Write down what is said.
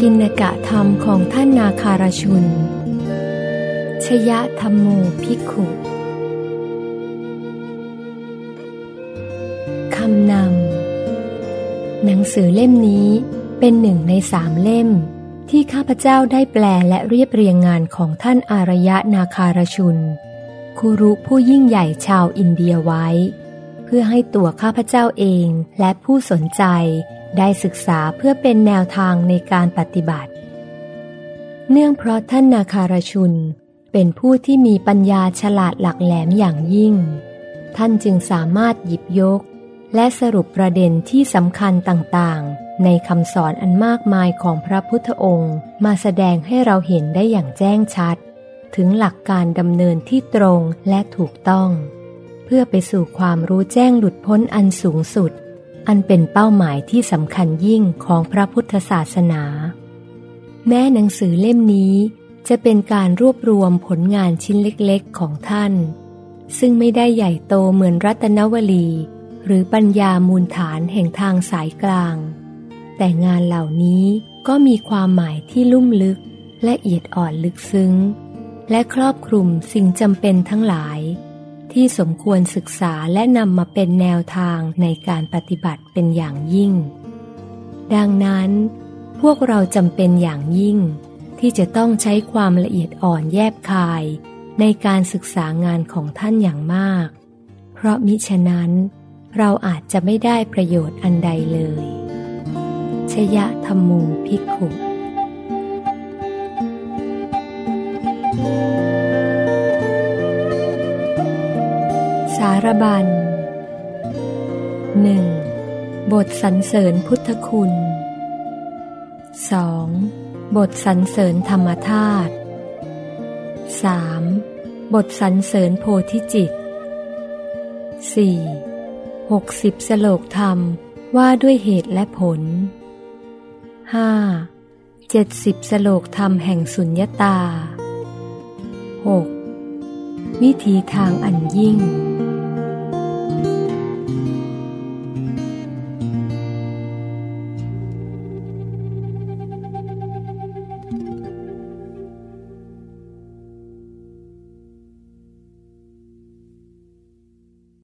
กินกะธรรมของท่านนาคารชุน ชยะธรรมโมภิกขุคำนำ หนังสือเล่มนี้เป็นหนึ่งในสามเล่ม ที่ข้าพเจ้าได้แปลและเรียบเรียงงานของท่านอารยะนาคารชุนครูรุผู้ยิ่งใหญ่ชาวอินเดียไว้ เพื่อให้ตัวข้าพเจ้าเองและผู้สนใจได้ศึกษาเพื่อเป็นแนวทางในการปฏิบัติ เนื่องเพราะท่านนาคารชุน เป็นผู้ที่มีปัญญาฉลาดหลักแหลมอย่างยิ่ง ท่านจึงสามารถหยิบยก และสรุปประเด็นที่สำคัญต่างๆ ในคำสอนอันมากมายของพระพุทธองค์ มาแสดงให้เราเห็นได้อย่างแจ้งชัด ถึงหลักการดำเนินที่ตรงและถูกต้อง เพื่อไปสู่ความรู้แจ้งหลุดพ้นอันสูงสุด อันเป็นเป้าหมายที่สำคัญยิ่งของพระพุทธศาสนา แม้หนังสือเล่มนี้จะเป็นการรวบรวมผลงานชิ้นเล็กๆของท่าน ซึ่งไม่ได้ใหญ่โตเหมือนรัตนวลี หรือปัญญามูลฐานแห่งทางสายกลาง แต่งานเหล่านี้ก็มีความหมายที่ลุ่มลึกและเอียดอ่อนลึกซึ้ง และครอบคลุมสิ่งจำเป็นทั้งหลาย ที่สมควรศึกษาและนำมาเป็นแนวทางในการปฏิบัติเป็นอย่างยิ่ง ดังนั้น พวกเราจำเป็นอย่างยิ่ง ที่จะต้องใช้ความละเอียดอ่อนแยบคาย ในการศึกษางานของท่านอย่างมาก เพราะมิฉะนั้น เราอาจจะไม่ได้ประโยชน์อันใดเลย ชยะธรรมูพิกขุ สารบัญหนึ่งบทสรรเสริญพุทธคุณ 2. บทสรรเสริญธรรมธาตุ 3. บทสรรเสริญโพธิจิต 4. 60สโลกธรรมว่าด้วยเหตุและผล 5. 70สโลกธรรมแห่งสุญญตา 6. วิธีทางอันยิ่ง